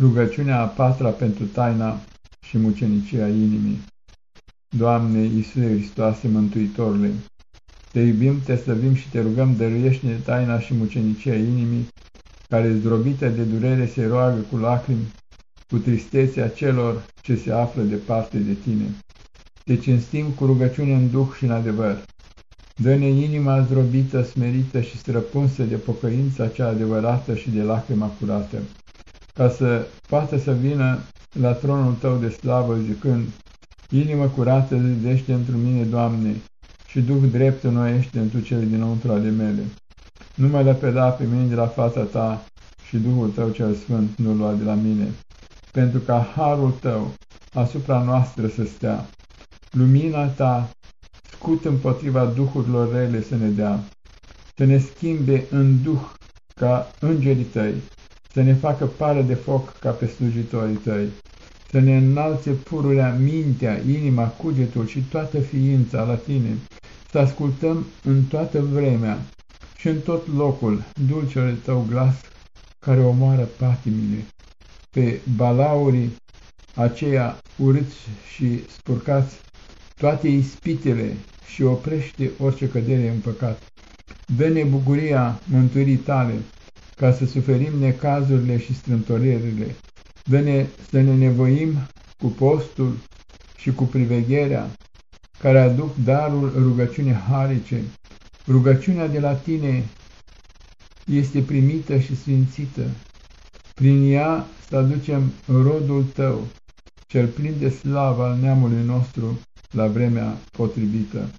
Rugăciunea a patra pentru taina și mucenicia inimii. Doamne Iisuse Hristoase Mântuitorule, Te iubim, Te slăvim și Te rugăm, dăruiește-ne taina și mucenicia inimii, care zdrobită de durere se roagă cu lacrimi, cu tristețea celor ce se află departe de Tine. Te cinstim cu rugăciune în duh și în adevăr. Dă-ne inima zdrobită, smerită și străpunsă de pocăința cea adevărată și de lacrima curată ca să poată să vină la tronul Tău de slavă zicând, Inimă curată zidește într mine, Doamne, și Duh drept înnoiește întru cele dinăuntru ale mele. Nu mă lepeda pe mine de la fața Ta și Duhul Tău cel Sfânt nu lua de la mine, pentru ca harul Tău asupra noastră să stea. Lumina Ta, scut împotriva duhurilor rele să ne dea, să ne schimbe în duh ca îngerii Tăi, să ne facă pară de foc ca pe slujitorii tăi, să ne înalțe pururea mintea, inima, cugetul și toată ființa la tine, să ascultăm în toată vremea și în tot locul dulcele tău glas care omoară patimile, pe balaurii aceia urâți și spurcați toate ispitele și oprește orice cădere în păcat. Dă-ne bucuria mântuirii tale, ca să suferim necazurile și strâmtorierile. Dă-ne să ne nevoim cu postul și cu privegherea, care aduc darul rugăciunii harice. Rugăciunea de la tine este primită și sfințită. Prin ea să aducem rodul tău, cel plin de slavă al neamului nostru, la vremea potrivită.